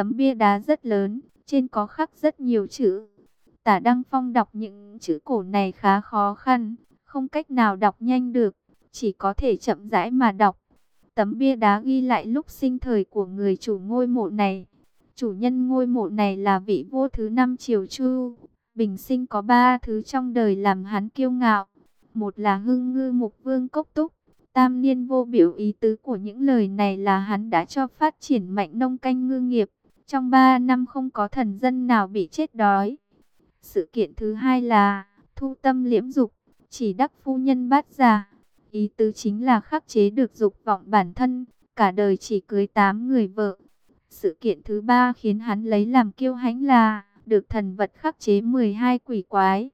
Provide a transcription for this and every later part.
tấm bia đá rất lớn, trên có khắc rất nhiều chữ. Tả Đăng Phong đọc những chữ cổ này khá khó khăn, không cách nào đọc nhanh được, chỉ có thể chậm rãi mà đọc. Tấm bia đá ghi lại lúc sinh thời của người chủ ngôi mộ này. Chủ nhân ngôi mộ này là vị vua thứ năm Triều Chu. Bình sinh có ba thứ trong đời làm hắn kiêu ngạo. Một là hưng ngư mục vương cốc túc. Tam niên vô biểu ý tứ của những lời này là hắn đã cho phát triển mạnh nông canh ngư nghiệp. Trong ba năm không có thần dân nào bị chết đói. Sự kiện thứ hai là thu tâm liễm dục, chỉ đắc phu nhân bát già. Ý tứ chính là khắc chế được dục vọng bản thân, cả đời chỉ cưới 8 người vợ. Sự kiện thứ ba khiến hắn lấy làm kiêu hãnh là được thần vật khắc chế 12 quỷ quái.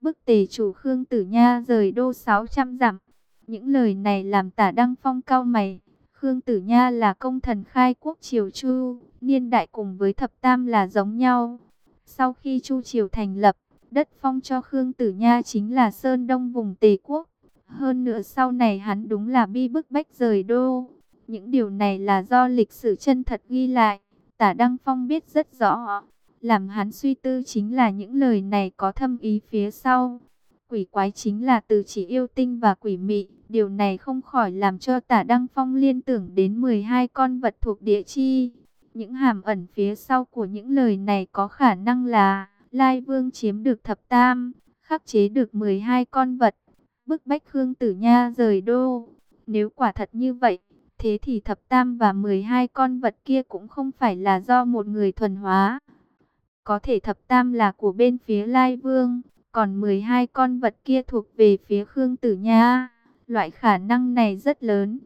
Bức tề chủ Khương Tử Nha rời đô 600 dặm. Những lời này làm tả đăng phong cao mày. Khương Tử Nha là công thần khai quốc triều Chu, niên đại cùng với thập tam là giống nhau. Sau khi Chu triều thành lập, đất phong cho Khương Tử Nha chính là Sơn Đông vùng Tề quốc. Hơn nữa sau này hắn đúng là bi bức bách rời đô. Những điều này là do lịch sử chân thật ghi lại. Tả Đăng Phong biết rất rõ. Làm hắn suy tư chính là những lời này có thâm ý phía sau. Quỷ quái chính là từ chỉ yêu tinh và quỷ mị. Điều này không khỏi làm cho tả Đăng Phong liên tưởng đến 12 con vật thuộc địa chi. Những hàm ẩn phía sau của những lời này có khả năng là Lai Vương chiếm được thập tam, khắc chế được 12 con vật bức bách Khương Tử Nha rời đô. Nếu quả thật như vậy, thế thì thập tam và 12 con vật kia cũng không phải là do một người thuần hóa. Có thể thập tam là của bên phía Lai Vương, còn 12 con vật kia thuộc về phía Khương Tử Nha. Loại khả năng này rất lớn,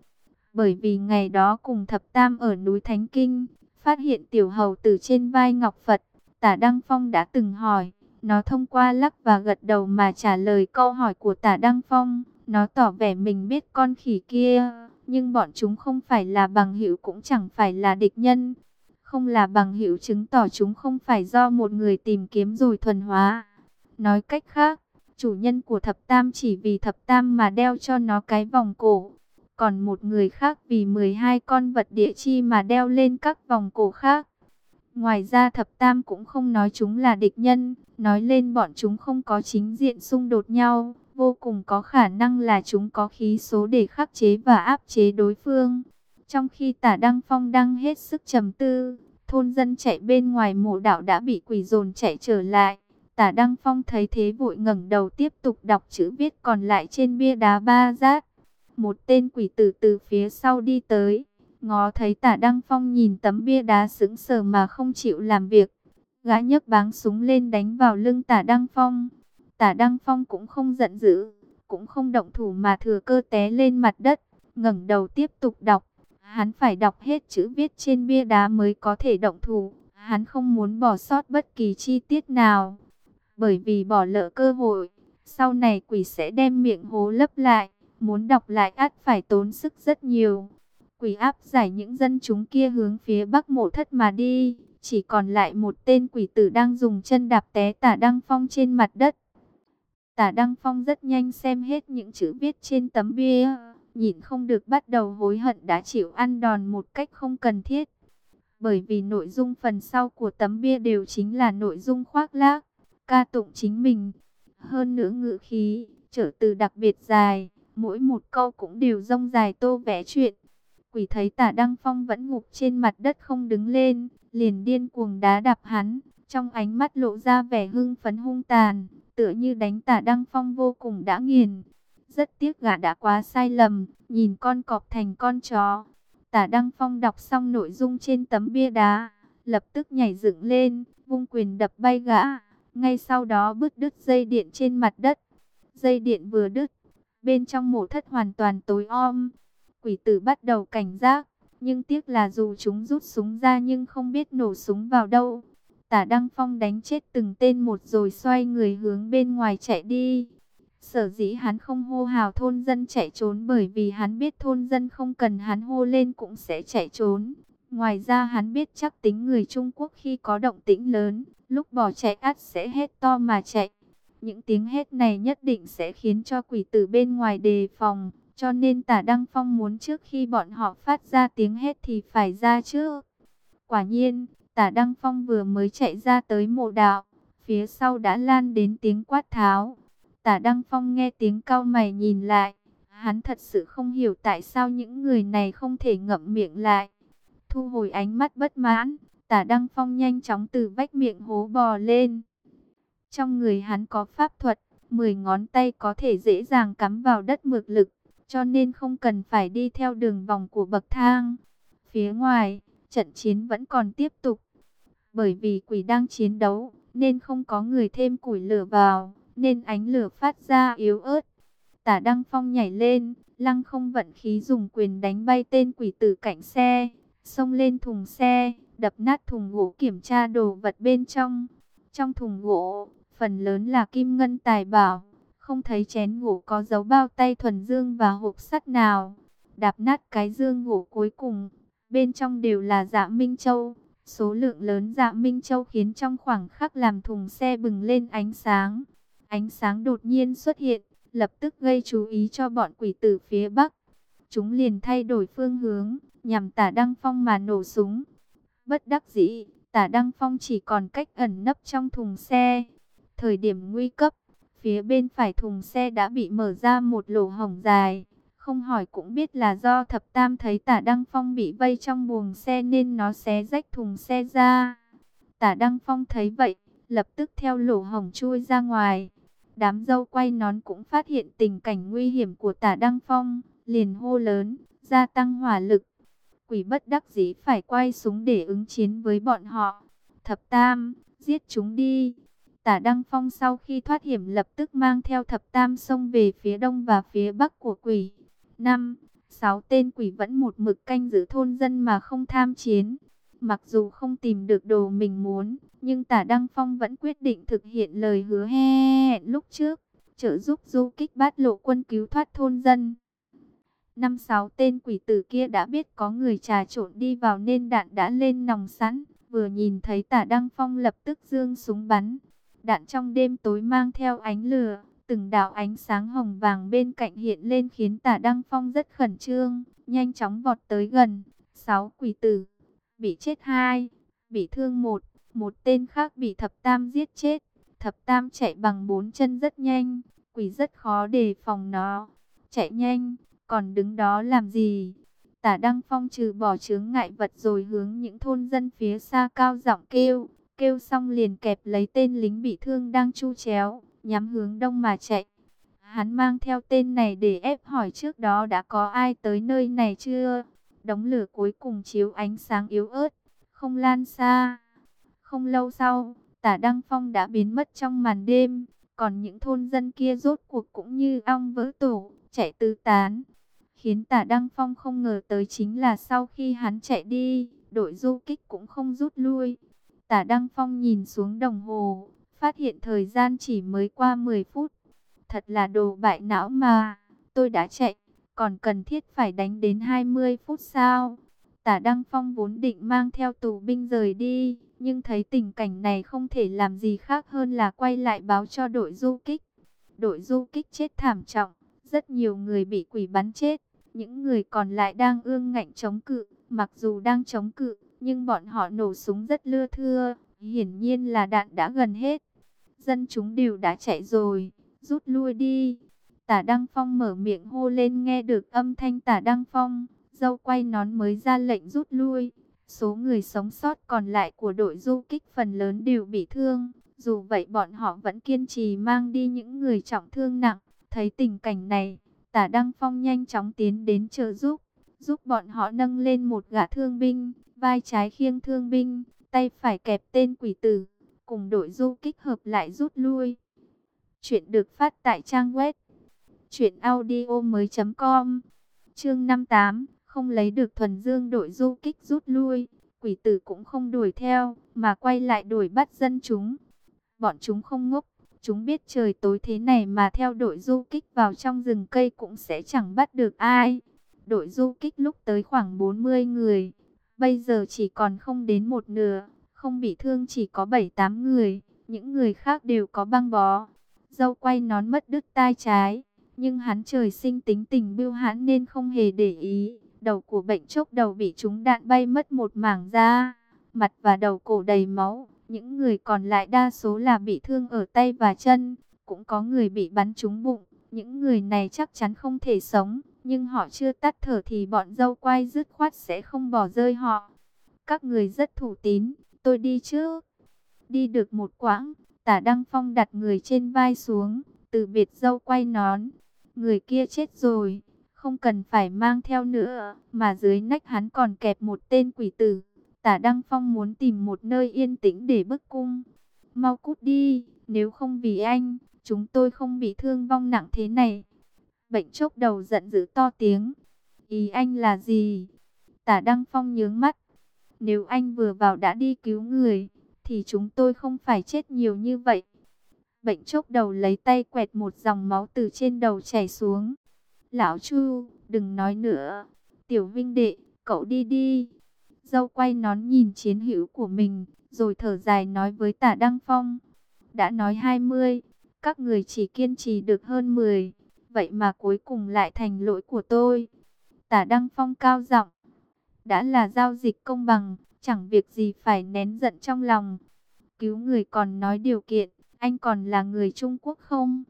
bởi vì ngày đó cùng thập tam ở núi Thánh Kinh, phát hiện tiểu hầu từ trên vai Ngọc Phật, tả Đăng Phong đã từng hỏi, nó thông qua lắc và gật đầu mà trả lời câu hỏi của tả Đăng Phong. Nó tỏ vẻ mình biết con khỉ kia, nhưng bọn chúng không phải là bằng hữu cũng chẳng phải là địch nhân. Không là bằng hữu chứng tỏ chúng không phải do một người tìm kiếm rồi thuần hóa. Nói cách khác, chủ nhân của thập tam chỉ vì thập tam mà đeo cho nó cái vòng cổ. Còn một người khác vì 12 con vật địa chi mà đeo lên các vòng cổ khác. Ngoài ra thập tam cũng không nói chúng là địch nhân, nói lên bọn chúng không có chính diện xung đột nhau, vô cùng có khả năng là chúng có khí số để khắc chế và áp chế đối phương. Trong khi tả Đăng Phong đang hết sức trầm tư, thôn dân chạy bên ngoài mộ đạo đã bị quỷ dồn chạy trở lại. Tả Đăng Phong thấy thế vội ngẩng đầu tiếp tục đọc chữ viết còn lại trên bia đá ba rát. Một tên quỷ tử từ phía sau đi tới Ngó thấy tả Đăng Phong nhìn tấm bia đá sững sờ mà không chịu làm việc. Gã nhấc báng súng lên đánh vào lưng tả Đăng Phong. Tả Đăng Phong cũng không giận dữ, cũng không động thủ mà thừa cơ té lên mặt đất, ngẩng đầu tiếp tục đọc. Hắn phải đọc hết chữ viết trên bia đá mới có thể động thủ. Hắn không muốn bỏ sót bất kỳ chi tiết nào. Bởi vì bỏ lỡ cơ hội, sau này quỷ sẽ đem miệng hố lấp lại. Muốn đọc lại ắt phải tốn sức rất nhiều quỷ áp giải những dân chúng kia hướng phía bắc mộ thất mà đi. Chỉ còn lại một tên quỷ tử đang dùng chân đạp té tả Đăng Phong trên mặt đất. Tả Đăng Phong rất nhanh xem hết những chữ viết trên tấm bia. Nhìn không được bắt đầu hối hận đã chịu ăn đòn một cách không cần thiết. Bởi vì nội dung phần sau của tấm bia đều chính là nội dung khoác lác, ca tụng chính mình. Hơn nữa ngữ khí, trở từ đặc biệt dài, mỗi một câu cũng đều rông dài tô vẽ chuyện. Quỷ thấy tả Đăng Phong vẫn ngục trên mặt đất không đứng lên, liền điên cuồng đá đạp hắn, trong ánh mắt lộ ra vẻ hưng phấn hung tàn, tựa như đánh tả Đăng Phong vô cùng đã nghiền. Rất tiếc gã đã quá sai lầm, nhìn con cọp thành con chó. Tả Đăng Phong đọc xong nội dung trên tấm bia đá, lập tức nhảy dựng lên, vung quyền đập bay gã. Ngay sau đó bứt đứt dây điện trên mặt đất. Dây điện vừa đứt, bên trong mổ thất hoàn toàn tối om, Quỷ tử bắt đầu cảnh giác, nhưng tiếc là dù chúng rút súng ra nhưng không biết nổ súng vào đâu. Tả Đăng Phong đánh chết từng tên một rồi xoay người hướng bên ngoài chạy đi. Sở dĩ hắn không hô hào thôn dân chạy trốn bởi vì hắn biết thôn dân không cần hắn hô lên cũng sẽ chạy trốn. Ngoài ra hắn biết chắc tính người Trung Quốc khi có động tĩnh lớn, lúc bỏ chạy ắt sẽ hét to mà chạy. Những tiếng hét này nhất định sẽ khiến cho quỷ tử bên ngoài đề phòng. Cho nên tả Đăng Phong muốn trước khi bọn họ phát ra tiếng hét thì phải ra trước. Quả nhiên, Tả Đăng Phong vừa mới chạy ra tới mộ đạo, phía sau đã lan đến tiếng quát tháo. Tả Đăng Phong nghe tiếng cao mày nhìn lại, hắn thật sự không hiểu tại sao những người này không thể ngậm miệng lại. Thu hồi ánh mắt bất mãn, tả Đăng Phong nhanh chóng từ vách miệng hố bò lên. Trong người hắn có pháp thuật, 10 ngón tay có thể dễ dàng cắm vào đất mược lực, cho nên không cần phải đi theo đường vòng của bậc thang. Phía ngoài, trận chiến vẫn còn tiếp tục. Bởi vì quỷ đang chiến đấu, nên không có người thêm củi lửa vào, nên ánh lửa phát ra yếu ớt. Tả Đăng Phong nhảy lên, lăng không vận khí dùng quyền đánh bay tên quỷ tử cạnh xe, xông lên thùng xe, đập nát thùng gỗ kiểm tra đồ vật bên trong. Trong thùng gỗ, phần lớn là kim ngân tài bảo, không thấy chén ngủ có dấu bao tay thuần dương và hộp sắt nào. Đạp nát cái dương ngủ cuối cùng, bên trong đều là dạ Minh Châu. Số lượng lớn dạ Minh Châu khiến trong khoảng khắc làm thùng xe bừng lên ánh sáng. Ánh sáng đột nhiên xuất hiện, lập tức gây chú ý cho bọn quỷ tử phía bắc. Chúng liền thay đổi phương hướng, nhằm tả Đăng Phong mà nổ súng. Bất đắc dĩ, tả Đăng Phong chỉ còn cách ẩn nấp trong thùng xe. Thời điểm nguy cấp, phía bên phải thùng xe đã bị mở ra một lỗ hổng dài. Không hỏi cũng biết là do thập tam thấy tả Đăng Phong bị vây trong buồng xe nên nó xé rách thùng xe ra. Tả Đăng Phong thấy vậy, lập tức theo lỗ hổng chui ra ngoài. Đám dâu quay nón cũng phát hiện tình cảnh nguy hiểm của tả Đăng Phong, liền hô lớn, gia tăng hỏa lực. Quỷ bất đắc dĩ phải quay súng để ứng chiến với bọn họ. Thập Tam, giết chúng đi. Tả Đăng Phong sau khi thoát hiểm lập tức mang theo thập tam sông về phía đông và phía bắc của quỷ. Năm, sáu tên quỷ vẫn một mực canh giữ thôn dân mà không tham chiến. Mặc dù không tìm được đồ mình muốn, nhưng tả Đăng Phong vẫn quyết định thực hiện lời hứa hẹn lúc trước, trợ giúp du kích bát lộ quân cứu thoát thôn dân. Năm sáu tên quỷ tử kia đã biết có người trà trộn đi vào nên đạn đã lên nòng sẵn, vừa nhìn thấy tả Đăng Phong lập tức dương súng bắn. Đạn trong đêm tối mang theo ánh lửa, từng đạo ánh sáng hồng vàng bên cạnh hiện lên khiến tả Đăng Phong rất khẩn trương, nhanh chóng vọt tới gần. Sáu quỷ tử, bị chết hai, bị thương một, một tên khác bị thập tam giết chết. Thập tam chạy bằng bốn chân rất nhanh, quỷ rất khó đề phòng nó. Chạy nhanh, còn đứng đó làm gì? Tả Đăng Phong trừ bỏ chướng ngại vật rồi hướng những thôn dân phía xa cao giọng kêu. Kêu xong liền kẹp lấy tên lính bị thương đang chu chéo, nhắm hướng đông mà chạy. Hắn mang theo tên này để ép hỏi trước đó đã có ai tới nơi này chưa? Đống lửa cuối cùng chiếu ánh sáng yếu ớt, không lan xa. Không lâu sau, tả Đăng Phong đã biến mất trong màn đêm, còn những thôn dân kia rốt cuộc cũng như ong vỡ tổ, chạy tứ tán. Khiến tả Đăng Phong không ngờ tới chính là sau khi hắn chạy đi, đội du kích cũng không rút lui. Tả Đăng Phong nhìn xuống đồng hồ, phát hiện thời gian chỉ mới qua 10 phút. Thật là đồ bại não mà, tôi đã chạy, còn cần thiết phải đánh đến 20 phút sao? Tả Đăng Phong vốn định mang theo tù binh rời đi, nhưng thấy tình cảnh này không thể làm gì khác hơn là quay lại báo cho đội du kích. Đội du kích chết thảm trọng, rất nhiều người bị quỷ bắn chết, những người còn lại đang ương ngạnh chống cự, mặc dù đang chống cự, nhưng bọn họ nổ súng rất lưa thưa, hiển nhiên là đạn đã gần hết. Dân chúng đều đã chạy rồi, rút lui đi. Tả Đăng Phong mở miệng hô lên nghe được âm thanh Tả Đăng Phong, dâu quay nón mới ra lệnh rút lui. Số người sống sót còn lại của đội du kích phần lớn đều bị thương. Dù vậy bọn họ vẫn kiên trì mang đi những người trọng thương nặng. Thấy tình cảnh này, tả Đăng Phong nhanh chóng tiến đến trợ giúp. Giúp bọn họ nâng lên một gã thương binh, vai trái khiêng thương binh, tay phải kẹp tên quỷ tử. Cùng đội du kích hợp lại rút lui. Chuyện được phát tại trang web. chuyệnaudio mới .com Chương 58 không lấy được thuần dương đội du kích rút lui, quỷ tử cũng không đuổi theo, mà quay lại đuổi bắt dân chúng. Bọn chúng không ngốc, chúng biết trời tối thế này mà theo đội du kích vào trong rừng cây cũng sẽ chẳng bắt được ai. Đội du kích lúc tới khoảng 40 người, bây giờ chỉ còn không đến một nửa, không bị thương chỉ có 7-8 người, những người khác đều có băng bó. Dâu quay nón mất đứt tai trái, nhưng hắn trời sinh tính tình bưu hãn nên không hề để ý đầu của bệnh chốc đầu bị chúng đạn bay mất một mảng ra. mặt và đầu cổ đầy máu. Những người còn lại đa số là bị thương ở tay và chân, cũng có người bị bắn trúng bụng. Những người này chắc chắn không thể sống, nhưng họ chưa tắt thở thì bọn dâu quay dứt khoát sẽ không bỏ rơi họ. Các người rất thủ tín, tôi đi trước. Đi được một quãng, tả Đăng Phong đặt người trên vai xuống, từ biệt dâu quay nón. Người kia chết rồi, không cần phải mang theo nữa, mà dưới nách hắn còn kẹp một tên quỷ tử. Tả Đăng Phong muốn tìm một nơi yên tĩnh để bức cung. Mau cút đi, nếu không vì anh, chúng tôi không bị thương vong nặng thế này. Bệnh chốc đầu giận dữ to tiếng. Ý anh là gì? Tả Đăng Phong nhướng mắt. Nếu anh vừa vào đã đi cứu người, thì chúng tôi không phải chết nhiều như vậy. Bệnh chốc đầu lấy tay quẹt một dòng máu từ trên đầu chảy xuống. Lão Chu, đừng nói nữa. Tiểu Vinh Đệ, cậu đi đi. Dâu quay nón nhìn chiến hữu của mình, rồi thở dài nói với tả Đăng Phong. Đã nói 20, các người chỉ kiên trì được hơn 10, vậy mà cuối cùng lại thành lỗi của tôi. Tả Đăng Phong cao giọng, đã là giao dịch công bằng, chẳng việc gì phải nén giận trong lòng. Cứu người còn nói điều kiện, anh còn là người Trung Quốc không?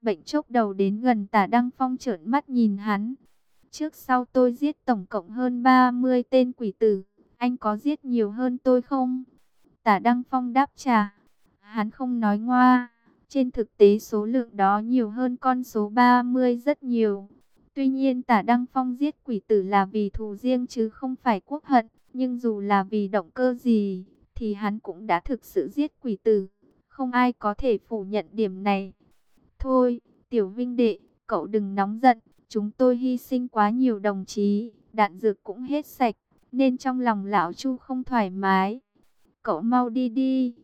Bệnh chốc đầu đến gần tả Đăng Phong trợn mắt nhìn hắn. Trước sau tôi giết tổng cộng hơn 30 tên quỷ tử, anh có giết nhiều hơn tôi không? Tả Đăng Phong đáp trả, hắn không nói ngoa. Trên thực tế số lượng đó nhiều hơn con số 30 rất nhiều. Tuy nhiên tả Đăng Phong giết quỷ tử là vì thù riêng chứ không phải quốc hận. Nhưng dù là vì động cơ gì, thì hắn cũng đã thực sự giết quỷ tử. Không ai có thể phủ nhận điểm này. Thôi, Tiểu Vinh Đệ, cậu đừng nóng giận. Chúng tôi hy sinh quá nhiều đồng chí, đạn dược cũng hết sạch. Nên trong lòng lão Chu không thoải mái. Cậu mau đi đi.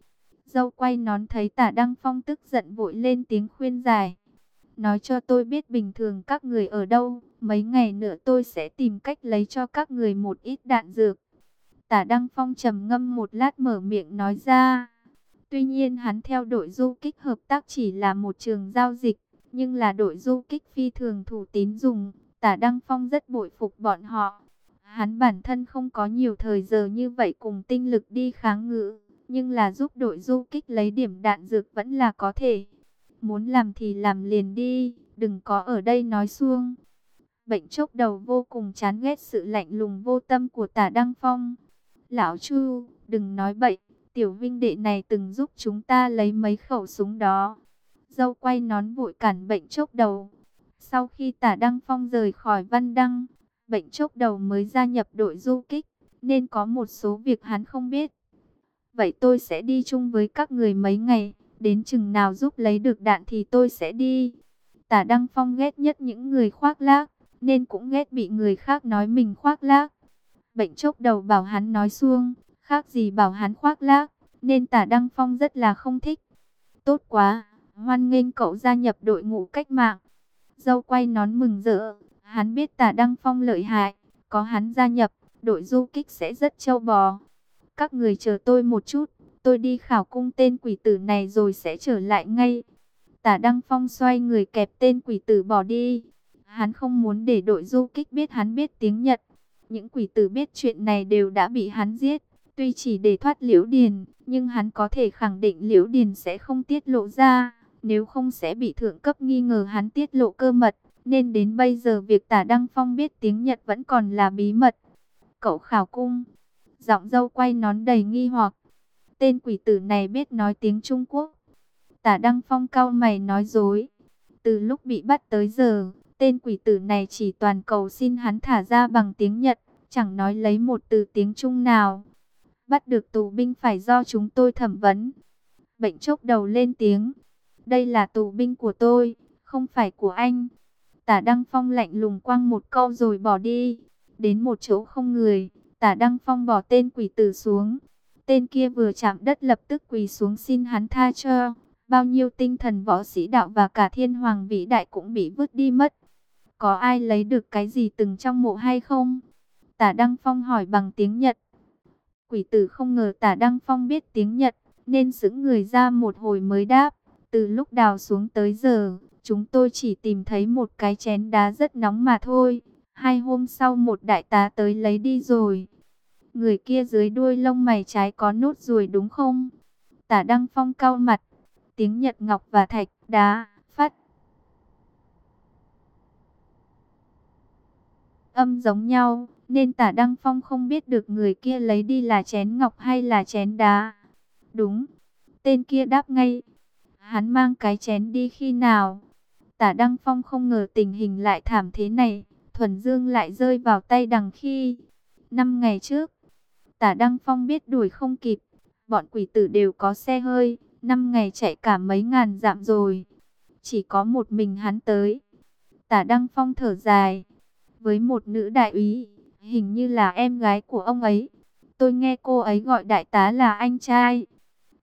Dâu quay nón thấy tả Đăng Phong tức giận vội lên tiếng khuyên giải. Nói cho tôi biết bình thường các người ở đâu, mấy ngày nữa tôi sẽ tìm cách lấy cho các người một ít đạn dược. Tả Đăng Phong trầm ngâm một lát mở miệng nói ra. Tuy nhiên hắn theo đội du kích hợp tác chỉ là một trường giao dịch, nhưng là đội du kích phi thường thủ tín dùng. Tả Đăng Phong rất bội phục bọn họ. Hắn bản thân không có nhiều thời giờ như vậy cùng tinh lực đi kháng ngự, nhưng là giúp đội du kích lấy điểm đạn dược vẫn là có thể. Muốn làm thì làm liền đi, đừng có ở đây nói xuông. Bệnh chốc đầu vô cùng chán ghét sự lạnh lùng vô tâm của tả Đăng Phong. Lão Chu, đừng nói bậy, tiểu vinh đệ này từng giúp chúng ta lấy mấy khẩu súng đó. Dâu quay nón vội cản bệnh chốc đầu. Sau khi tả Đăng Phong rời khỏi Văn Đăng, bệnh chốc đầu mới gia nhập đội du kích, nên có một số việc hắn không biết. Vậy tôi sẽ đi chung với các người mấy ngày, đến chừng nào giúp lấy được đạn thì tôi sẽ đi. Tả Đăng Phong ghét nhất những người khoác lác, nên cũng ghét bị người khác nói mình khoác lác. Bệnh chốc đầu bảo hắn nói xuông, khác gì bảo hắn khoác lác, nên tả Đăng Phong rất là không thích. Tốt quá, hoan nghênh cậu gia nhập đội ngũ cách mạng. Dâu quay nón mừng rỡ, hắn biết tả Đăng Phong lợi hại, có hắn gia nhập, đội du kích sẽ rất châu bò. Các người chờ tôi một chút, tôi đi khảo cung tên quỷ tử này rồi sẽ trở lại ngay. Tả Đăng Phong xoay người kẹp tên quỷ tử bỏ đi. Hắn không muốn để đội du kích biết hắn biết tiếng Nhật. Những quỷ tử biết chuyện này đều đã bị hắn giết. Tuy chỉ để thoát liễu điền, nhưng hắn có thể khẳng định liễu điền sẽ không tiết lộ ra. Nếu không sẽ bị thượng cấp nghi ngờ hắn tiết lộ cơ mật. Nên đến bây giờ việc tả Đăng Phong biết tiếng Nhật vẫn còn là bí mật. Cậu khảo cung. Giọng dâu quay nón đầy nghi hoặc. Tên quỷ tử này biết nói tiếng Trung Quốc. Tả Đăng Phong cao mày nói dối. Từ lúc bị bắt tới giờ, tên quỷ tử này chỉ toàn cầu xin hắn thả ra bằng tiếng Nhật, chẳng nói lấy một từ tiếng Trung nào. Bắt được tù binh phải do chúng tôi thẩm vấn. Bệnh chốc đầu lên tiếng. Đây là tù binh của tôi, không phải của anh. Tả Đăng Phong lạnh lùng quăng một câu rồi bỏ đi. Đến một chỗ không người, tả Đăng Phong bỏ tên quỷ tử xuống. Tên kia vừa chạm đất lập tức quỳ xuống xin hắn tha cho. Bao nhiêu tinh thần võ sĩ đạo và cả thiên hoàng vĩ đại cũng bị vứt đi mất. Có ai lấy được cái gì từng trong mộ hay không? Tả Đăng Phong hỏi bằng tiếng Nhật. Quỷ tử không ngờ tả Đăng Phong biết tiếng Nhật, nên giữ người ra một hồi mới đáp. Từ lúc đào xuống tới giờ, chúng tôi chỉ tìm thấy một cái chén đá rất nóng mà thôi. Hai hôm sau một đại tá tới lấy đi rồi người kia dưới đuôi lông mày trái có nốt ruồi đúng không? Tả Đăng Phong cao mặt, tiếng nhật ngọc và thạch đá phát. Âm giống nhau, nên tả Đăng Phong không biết được người kia lấy đi là chén ngọc hay là chén đá. Đúng, tên kia đáp ngay. Hắn mang cái chén đi khi nào? Tả Đăng Phong không ngờ tình hình lại thảm thế này. Thuần Dương lại rơi vào tay đằng khi. Năm ngày trước, tả Đăng Phong biết đuổi không kịp. Bọn quỷ tử đều có xe hơi. Năm ngày chạy cả mấy ngàn dặm rồi. Chỉ có một mình hắn tới. Tả Đăng Phong thở dài. Với một nữ đại úy, hình như là em gái của ông ấy. Tôi nghe cô ấy gọi đại tá là anh trai.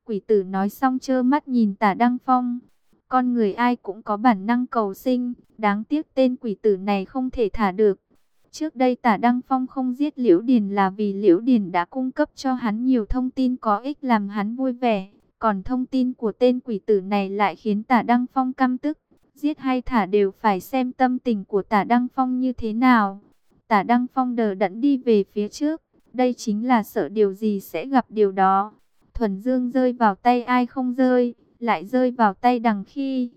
Quỷ tử nói xong trơ mắt nhìn tả Đăng Phong. Con người ai cũng có bản năng cầu sinh, đáng tiếc tên quỷ tử này không thể thả được. Trước đây tả Đăng Phong không giết Liễu Điền là vì Liễu Điền đã cung cấp cho hắn nhiều thông tin có ích làm hắn vui vẻ. Còn thông tin của tên quỷ tử này lại khiến tả Đăng Phong căm tức. Giết hay thả đều phải xem tâm tình của tả Đăng Phong như thế nào. Tả Đăng Phong đờ đẫn đi về phía trước. Đây chính là sợ điều gì sẽ gặp điều đó. Thuần Dương rơi vào tay ai không rơi, lại rơi vào tay đằng khi.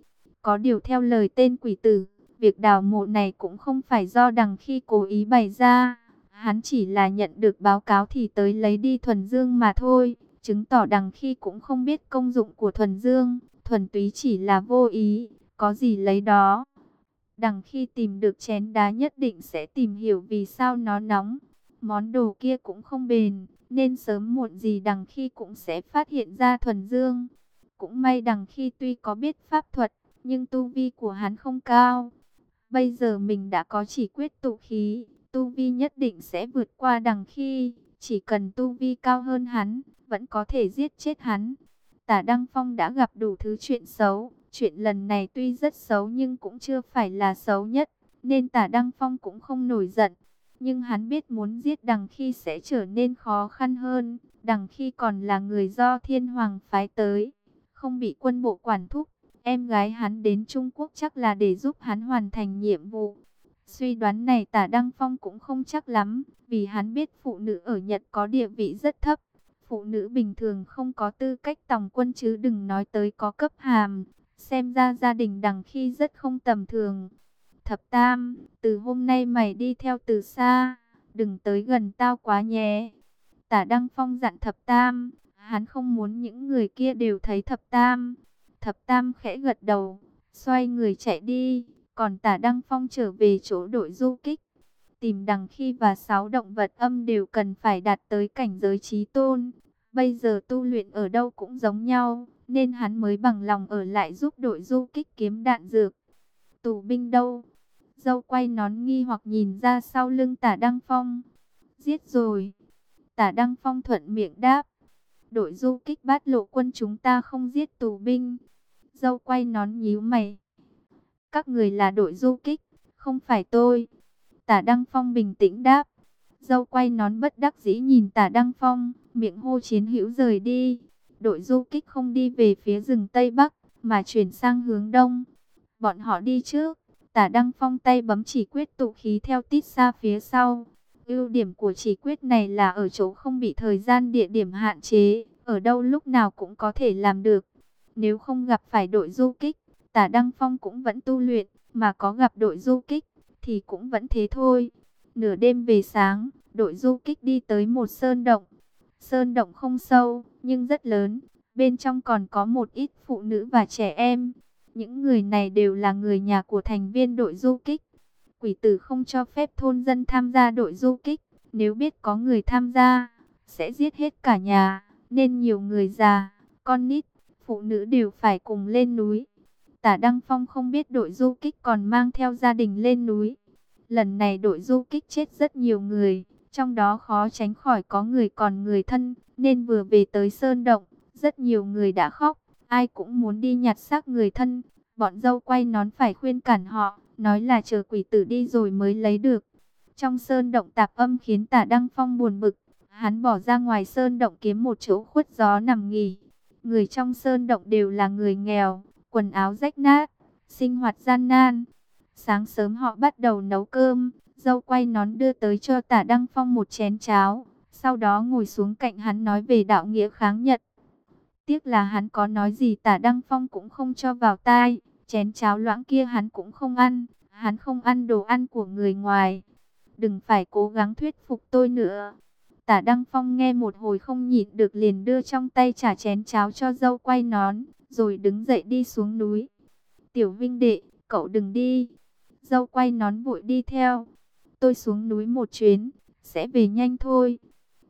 Có điều theo lời tên quỷ tử, việc đào mộ này cũng không phải do đằng khi cố ý bày ra. Hắn chỉ là nhận được báo cáo thì tới lấy đi Thuần Dương mà thôi, chứng tỏ đằng khi cũng không biết công dụng của Thuần Dương, thuần túy chỉ là vô ý, có gì lấy đó. Đằng khi tìm được chén đá nhất định sẽ tìm hiểu vì sao nó nóng. Món đồ kia cũng không bền, nên sớm muộn gì đằng khi cũng sẽ phát hiện ra thuần dương. Cũng may đằng khi tuy có biết pháp thuật, nhưng tu vi của hắn không cao. Bây giờ mình đã có chỉ quyết tụ khí, tu vi nhất định sẽ vượt qua đằng khi, chỉ cần tu vi cao hơn hắn, vẫn có thể giết chết hắn. Tả Đăng Phong đã gặp đủ thứ chuyện xấu, chuyện lần này tuy rất xấu nhưng cũng chưa phải là xấu nhất, nên tả Đăng Phong cũng không nổi giận. Nhưng hắn biết muốn giết đằng khi sẽ trở nên khó khăn hơn, đằng khi còn là người do thiên hoàng phái tới, không bị quân bộ quản thúc. Em gái hắn đến Trung Quốc chắc là để giúp hắn hoàn thành nhiệm vụ. Suy đoán này tả Đăng Phong cũng không chắc lắm, vì hắn biết phụ nữ ở Nhật có địa vị rất thấp. Phụ nữ bình thường không có tư cách tòng quân chứ đừng nói tới có cấp hàm. Xem ra gia đình đằng khi rất không tầm thường. Thập Tam, từ hôm nay mày đi theo từ xa, đừng tới gần tao quá nhé. Tả Đăng Phong dặn Thập Tam, hắn không muốn những người kia đều thấy Thập Tam. Thập Tam khẽ gật đầu, xoay người chạy đi, còn Tả Đăng Phong trở về chỗ đội du kích. Tìm đằng khi và sáu động vật âm đều cần phải đạt tới cảnh giới trí tôn. Bây giờ tu luyện ở đâu cũng giống nhau, nên hắn mới bằng lòng ở lại giúp đội du kích kiếm đạn dược. Tù binh đâu? Dâu quay nón nghi hoặc nhìn ra sau lưng tả Đăng Phong. Giết rồi. Tả Đăng Phong thuận miệng đáp. Đội du kích bát lộ quân chúng ta không giết tù binh. Dâu quay nón nhíu mày. Các người là đội du kích, không phải tôi. Tả Đăng Phong bình tĩnh đáp. Dâu quay nón bất đắc dĩ nhìn tả Đăng Phong, miệng hô chiến hữu rời đi. Đội du kích không đi về phía rừng Tây Bắc, mà chuyển sang hướng Đông. Bọn họ đi trước. Tả Đăng Phong tay bấm chỉ quyết tụ khí theo tít xa phía sau. Ưu điểm của chỉ quyết này là ở chỗ không bị thời gian địa điểm hạn chế, ở đâu lúc nào cũng có thể làm được. Nếu không gặp phải đội du kích, Tả Đăng Phong cũng vẫn tu luyện, mà có gặp đội du kích, thì cũng vẫn thế thôi. Nửa đêm về sáng, đội du kích đi tới một sơn động. Sơn động không sâu, nhưng rất lớn, bên trong còn có một ít phụ nữ và trẻ em. Những người này đều là người nhà của thành viên đội du kích. Quỷ tử không cho phép thôn dân tham gia đội du kích. Nếu biết có người tham gia, sẽ giết hết cả nhà. Nên nhiều người già, con nít, phụ nữ đều phải cùng lên núi. Tả Đăng Phong không biết đội du kích còn mang theo gia đình lên núi. Lần này đội du kích chết rất nhiều người, trong đó khó tránh khỏi có người còn người thân, nên vừa về tới Sơn Động, rất nhiều người đã khóc. Ai cũng muốn đi nhặt xác người thân, bọn dâu quay nón phải khuyên cản họ, nói là chờ quỷ tử đi rồi mới lấy được. Trong sơn động tạp âm khiến tả Đăng Phong buồn bực, hắn bỏ ra ngoài sơn động kiếm một chỗ khuất gió nằm nghỉ. Người trong sơn động đều là người nghèo, quần áo rách nát, sinh hoạt gian nan. Sáng sớm họ bắt đầu nấu cơm, dâu quay nón đưa tới cho tả Đăng Phong một chén cháo, sau đó ngồi xuống cạnh hắn nói về đạo nghĩa kháng Nhật. Tiếc là hắn có nói gì tả Đăng Phong cũng không cho vào tai, chén cháo loãng kia hắn cũng không ăn, hắn không ăn đồ ăn của người ngoài. Đừng phải cố gắng thuyết phục tôi nữa. Tả Đăng Phong nghe một hồi không nhịn được liền đưa trong tay trả chén cháo cho dâu quay nón, rồi đứng dậy đi xuống núi. Tiểu Vinh Đệ, cậu đừng đi. Dâu quay nón vội đi theo. Tôi xuống núi một chuyến, sẽ về nhanh thôi.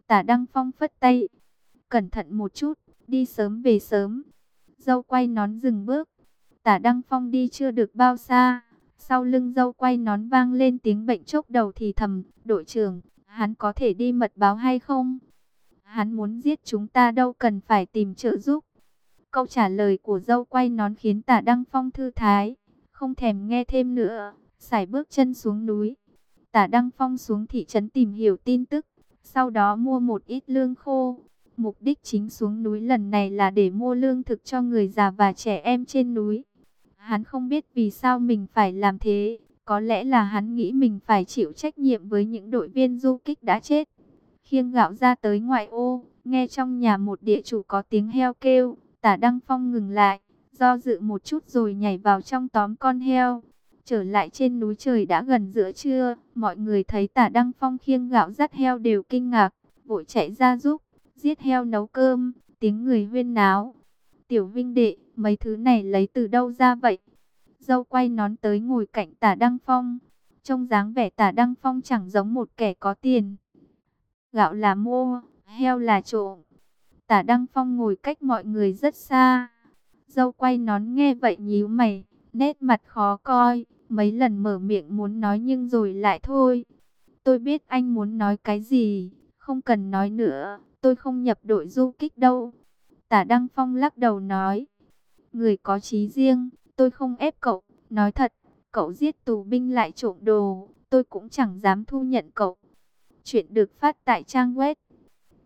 Tả Đăng Phong phất tay. Cẩn thận một chút, đi sớm về sớm. Dâu quay nón dừng bước. Tả Đăng Phong đi chưa được bao xa. Sau lưng dâu quay nón vang lên tiếng bệnh chốc đầu thì thầm. Đội trưởng, hắn có thể đi mật báo hay không? Hắn muốn giết chúng ta đâu cần phải tìm trợ giúp. Câu trả lời của dâu quay nón khiến tả Đăng Phong thư thái. Không thèm nghe thêm nữa. Xài bước chân xuống núi. Tả Đăng Phong xuống thị trấn tìm hiểu tin tức. Sau đó mua một ít lương khô. Mục đích chính xuống núi lần này là để mua lương thực cho người già và trẻ em trên núi. Hắn không biết vì sao mình phải làm thế. Có lẽ là hắn nghĩ mình phải chịu trách nhiệm với những đội viên du kích đã chết. Khiêng gạo ra tới ngoại ô, nghe trong nhà một địa chủ có tiếng heo kêu, tả Đăng Phong ngừng lại, do dự một chút rồi nhảy vào trong tóm con heo. Trở lại trên núi trời đã gần giữa trưa, mọi người thấy tả Đăng Phong khiêng gạo dắt heo đều kinh ngạc, vội chạy ra giúp, giết heo nấu cơm, tiếng người huyên náo. Tiểu Vinh Đệ, mấy thứ này lấy từ đâu ra vậy? Dâu quay nón tới ngồi cạnh tả Đăng Phong. Trông dáng vẻ tả Đăng Phong chẳng giống một kẻ có tiền. Gạo là mua, heo là trộm. Tả Đăng Phong ngồi cách mọi người rất xa. Dâu quay nón nghe vậy nhíu mày, nét mặt khó coi. Mấy lần mở miệng muốn nói nhưng rồi lại thôi. Tôi biết anh muốn nói cái gì, không cần nói nữa, tôi không nhập đội du kích đâu. Tả Đăng Phong lắc đầu nói, người có trí riêng, tôi không ép cậu, nói thật, cậu giết tù binh lại trộm đồ, tôi cũng chẳng dám thu nhận cậu. Chuyện được phát tại trang web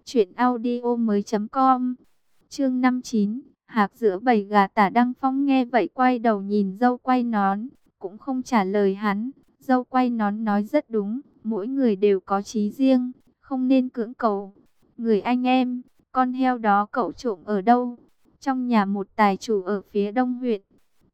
truyệnaudiomoi.com. Chương 59, Hạc giữa bầy gà Tả Đăng Phong nghe vậy quay đầu nhìn dâu quay nón, cũng không trả lời hắn. Dâu quay nón nói rất đúng, mỗi người đều có trí riêng, không nên cưỡng cầu. Người anh em, con heo đó cậu trộm ở đâu? Trong nhà một tài chủ ở phía đông huyện.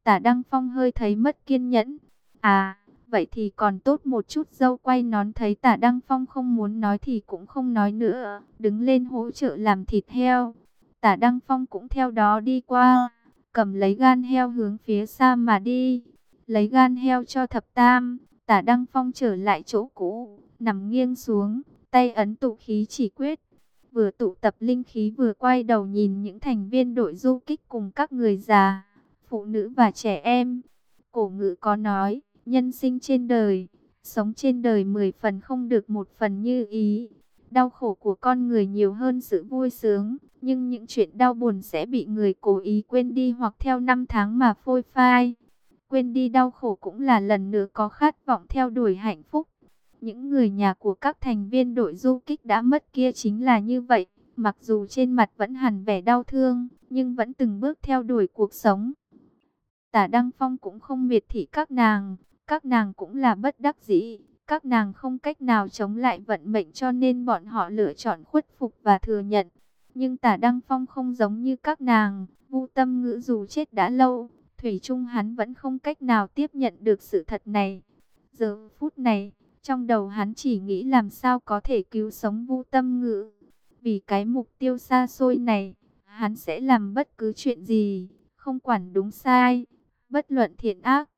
Tả Đăng Phong hơi thấy mất kiên nhẫn. À, vậy thì còn tốt một chút dâu quay nón thấy tả Đăng Phong không muốn nói thì cũng không nói nữa. Đứng lên hỗ trợ làm thịt heo. Tả Đăng Phong cũng theo đó đi qua, cầm lấy gan heo hướng phía xa mà đi lấy gan heo cho thập tam, tả Đăng Phong trở lại chỗ cũ, nằm nghiêng xuống, tay ấn tụ khí chỉ quyết. Vừa tụ tập linh khí vừa quay đầu nhìn những thành viên đội du kích cùng các người già, phụ nữ và trẻ em. Cổ ngữ có nói, nhân sinh trên đời, sống trên đời mười phần không được một phần như ý. Đau khổ của con người nhiều hơn sự vui sướng, nhưng những chuyện đau buồn sẽ bị người cố ý quên đi hoặc theo năm tháng mà phôi phai quên đi đau khổ cũng là lần nữa có khát vọng theo đuổi hạnh phúc. Những người nhà của các thành viên đội du kích đã mất kia chính là như vậy, mặc dù trên mặt vẫn hằn vẻ đau thương, nhưng vẫn từng bước theo đuổi cuộc sống. Tả Đăng Phong cũng không miệt thị các nàng, các nàng cũng là bất đắc dĩ, các nàng không cách nào chống lại vận mệnh cho nên bọn họ lựa chọn khuất phục và thừa nhận. Nhưng tả Đăng Phong không giống như các nàng, vu tâm ngữ dù chết đã lâu, Thủy chung hắn vẫn không cách nào tiếp nhận được sự thật này. Giờ phút này, trong đầu hắn chỉ nghĩ làm sao có thể cứu sống Vu Tâm Ngữ. Vì cái mục tiêu xa xôi này, hắn sẽ làm bất cứ chuyện gì, không quản đúng sai, bất luận thiện ác.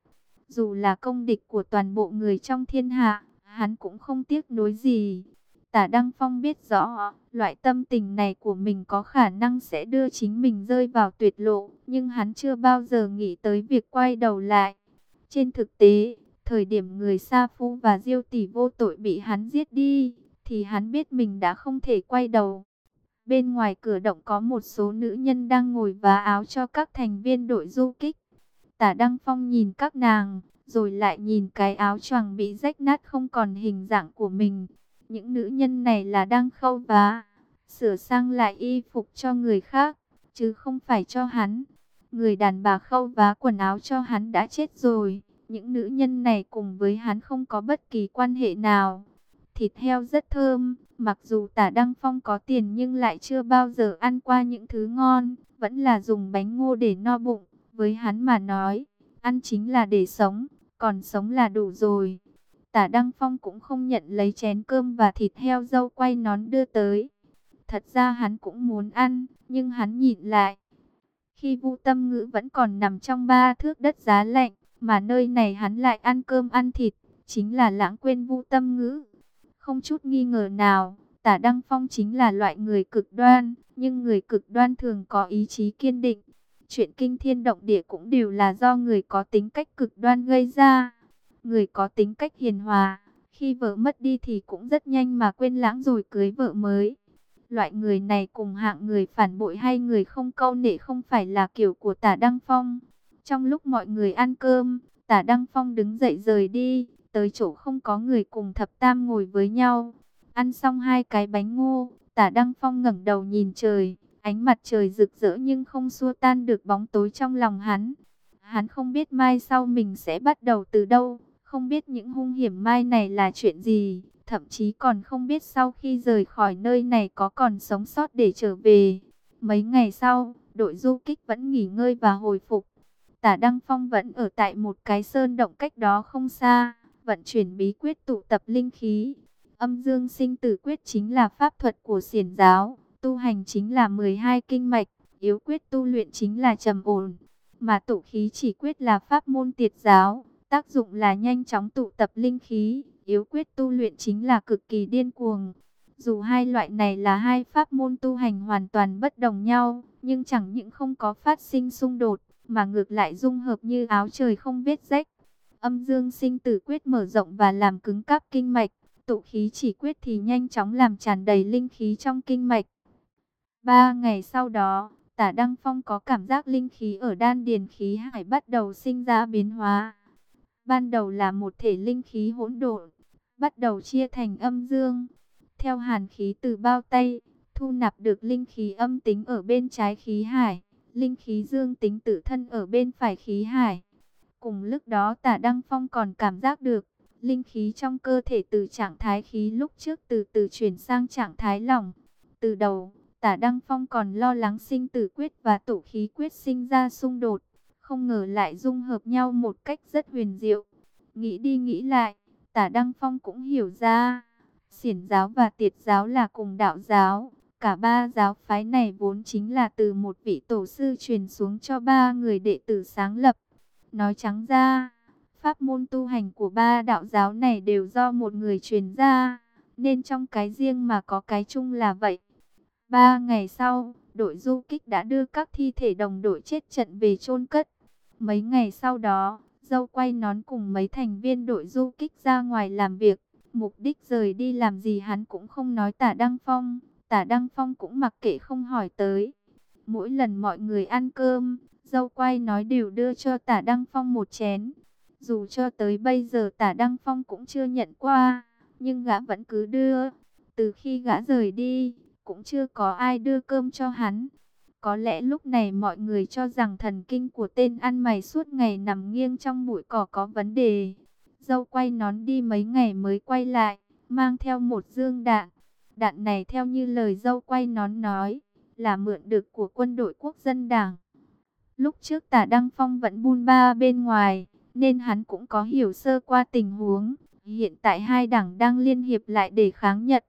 Dù là công địch của toàn bộ người trong thiên hạ, hắn cũng không tiếc nuối gì. Tả Đăng Phong biết rõ, loại tâm tình này của mình có khả năng sẽ đưa chính mình rơi vào tuyệt lộ, nhưng hắn chưa bao giờ nghĩ tới việc quay đầu lại. Trên thực tế, thời điểm người Sa Phu và Diêu Tỷ vô tội bị hắn giết đi, thì hắn biết mình đã không thể quay đầu. Bên ngoài cửa động có một số nữ nhân đang ngồi vá áo cho các thành viên đội du kích. Tả Đăng Phong nhìn các nàng, rồi lại nhìn cái áo choàng bị rách nát không còn hình dạng của mình. Những nữ nhân này là đang khâu vá, sửa sang lại y phục cho người khác, chứ không phải cho hắn. Người đàn bà khâu vá quần áo cho hắn đã chết rồi. Những nữ nhân này cùng với hắn không có bất kỳ quan hệ nào. thịt heo rất thơm. Mặc dù tả Đăng Phong có tiền nhưng lại chưa bao giờ ăn qua những thứ ngon, vẫn là dùng bánh ngô để no bụng. Với hắn mà nói, ăn chính là để sống, còn sống là đủ rồi. Tả Đăng Phong cũng không nhận lấy chén cơm và thịt heo dâu quay nón đưa tới. Thật ra hắn cũng muốn ăn, nhưng hắn nhịn lại. Khi Vu Tâm Ngữ vẫn còn nằm trong ba thước đất giá lạnh, mà nơi này hắn lại ăn cơm ăn thịt, chính là lãng quên Vu Tâm Ngữ. Không chút nghi ngờ nào, Tả Đăng Phong chính là loại người cực đoan, nhưng người cực đoan thường có ý chí kiên định. Chuyện kinh thiên động địa cũng đều là do người có tính cách cực đoan gây ra. Người có tính cách hiền hòa, khi vợ mất đi thì cũng rất nhanh mà quên lãng rồi cưới vợ mới. Loại người này cùng hạng người phản bội hay người không câu nệ không phải là kiểu của tả Đăng Phong. Trong lúc mọi người ăn cơm, tả Đăng Phong đứng dậy rời đi, tới chỗ không có người cùng thập tam ngồi với nhau. Ăn xong hai cái bánh ngô, tả Đăng Phong ngẩng đầu nhìn trời, ánh mặt trời rực rỡ nhưng không xua tan được bóng tối trong lòng hắn. Hắn không biết mai sau mình sẽ bắt đầu từ đâu, không biết những hung hiểm mai này là chuyện gì, thậm chí còn không biết sau khi rời khỏi nơi này có còn sống sót để trở về. Mấy ngày sau, đội du kích vẫn nghỉ ngơi và hồi phục. Tả Đăng Phong vẫn ở tại một cái sơn động cách đó không xa, vận chuyển bí quyết tụ tập linh khí. Âm dương sinh tử quyết chính là pháp thuật của xiển giáo, tu hành chính là 12 kinh mạch, yếu quyết tu luyện chính là trầm ổn, mà tụ khí chỉ quyết là pháp môn tiệt giáo, tác dụng là nhanh chóng tụ tập linh khí, yếu quyết tu luyện chính là cực kỳ điên cuồng. Dù hai loại này là hai pháp môn tu hành hoàn toàn bất đồng nhau, nhưng chẳng những không có phát sinh xung đột, mà ngược lại dung hợp như áo trời không biết rách. Âm dương sinh tử quyết mở rộng và làm cứng cáp kinh mạch, tụ khí chỉ quyết thì nhanh chóng làm tràn đầy linh khí trong kinh mạch. Ba ngày sau đó, tả Đăng Phong có cảm giác linh khí ở đan điền khí hải bắt đầu sinh ra biến hóa. Ban đầu là một thể linh khí hỗn độn, bắt đầu chia thành âm dương. Theo hàn khí từ bao tay, thu nạp được linh khí âm tính ở bên trái khí hải, linh khí dương tính tự thân ở bên phải khí hải. Cùng lúc đó tả Đăng Phong còn cảm giác được, linh khí trong cơ thể từ trạng thái khí lúc trước từ từ chuyển sang trạng thái lỏng. Từ đầu, tả Đăng Phong còn lo lắng sinh tử quyết và tổ khí quyết sinh ra xung đột, không ngờ lại dung hợp nhau một cách rất huyền diệu. Nghĩ đi nghĩ lại, Tả Đăng Phong cũng hiểu ra, xiển giáo và tiệt giáo là cùng đạo giáo. Cả ba giáo phái này vốn chính là từ một vị tổ sư truyền xuống cho ba người đệ tử sáng lập. Nói trắng ra, pháp môn tu hành của ba đạo giáo này đều do một người truyền ra, nên trong cái riêng mà có cái chung là vậy. Ba ngày sau, đội du kích đã đưa các thi thể đồng đội chết trận về chôn cất. Mấy ngày sau đó, Dâu quay nón cùng mấy thành viên đội du kích ra ngoài làm việc. Mục đích rời đi làm gì hắn cũng không nói tả Đăng Phong. Tả Đăng Phong cũng mặc kệ không hỏi tới. Mỗi lần mọi người ăn cơm, dâu quay nói đều đưa cho tả Đăng Phong một chén. Dù cho tới bây giờ tả Đăng Phong cũng chưa nhận qua, nhưng gã vẫn cứ đưa. Từ khi gã rời đi, cũng chưa có ai đưa cơm cho hắn. Có lẽ lúc này mọi người cho rằng thần kinh của tên ăn mày suốt ngày nằm nghiêng trong bụi cỏ có vấn đề. Dâu quay nón đi mấy ngày mới quay lại, mang theo một dương đạn. Đạn này theo như lời dâu quay nón nói, là mượn được của quân đội quốc dân đảng. Lúc trước tả Đăng Phong vẫn buôn ba bên ngoài, nên hắn cũng có hiểu sơ qua tình huống. Hiện tại hai đảng đang liên hiệp lại để kháng Nhật.